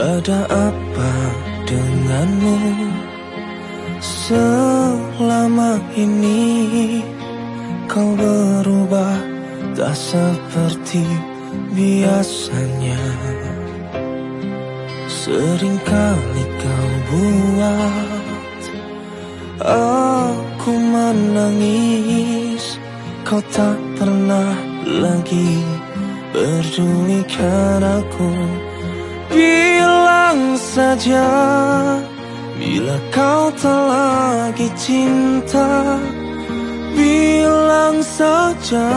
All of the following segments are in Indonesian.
Ada apa denganmu? Selama ini Kau berubah Tak seperti biasanya. Seringkali kau buat Aku menangis. Kau tak pernah lagi Pedulikan aku Bilang saja Bila kau tak lagi cinta Bilang saja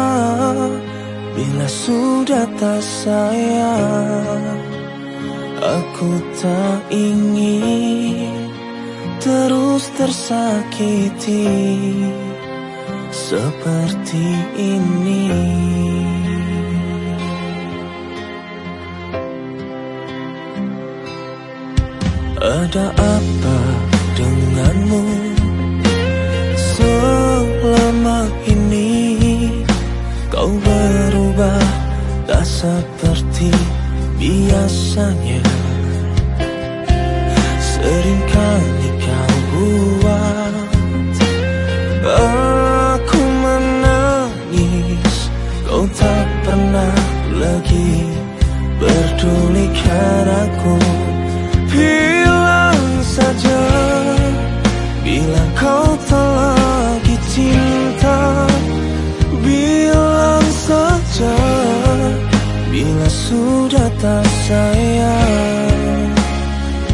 Bila sudah tak sayang Aku tak ingin Terus tersakiti Seperti ini Ada apa denganmu? Selama ini Kau berubah Tak seperti biasanya. Seringkali kau sudah tak sayang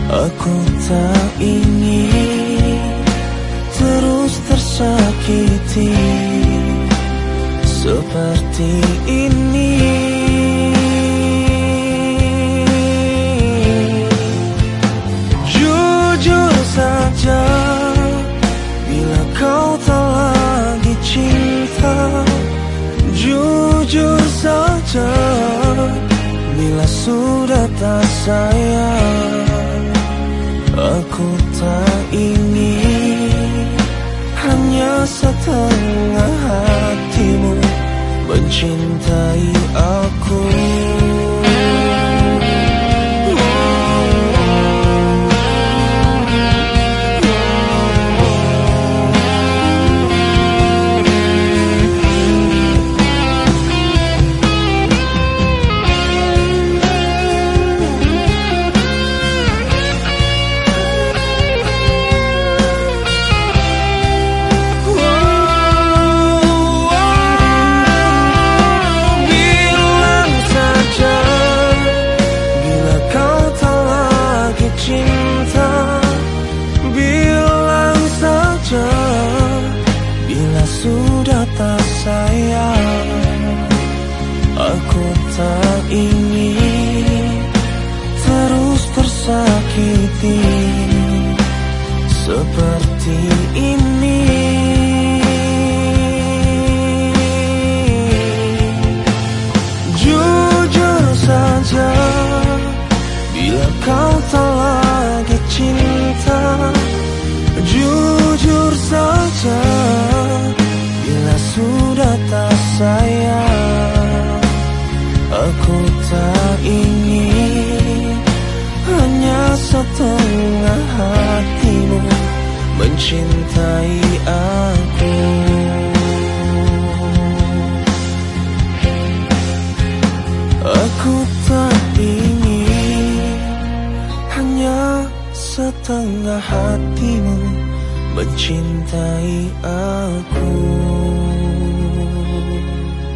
Aku tak ingin Terus tersakiti. Seperti ini sudah tak sayang. Aku tak ingin Hanya setengah hatimu Mencintai aku sudah tak sayang Aku tak ingin terus tersakiti Seperti ini. Jujur saja Bila kau tak lagi cinta Jujur saja sudah tak sayang Aku tak ingin Hanya setengah hatimu Mencintai aku. Aku tak ingin Hanya setengah hatimu Mencintai aku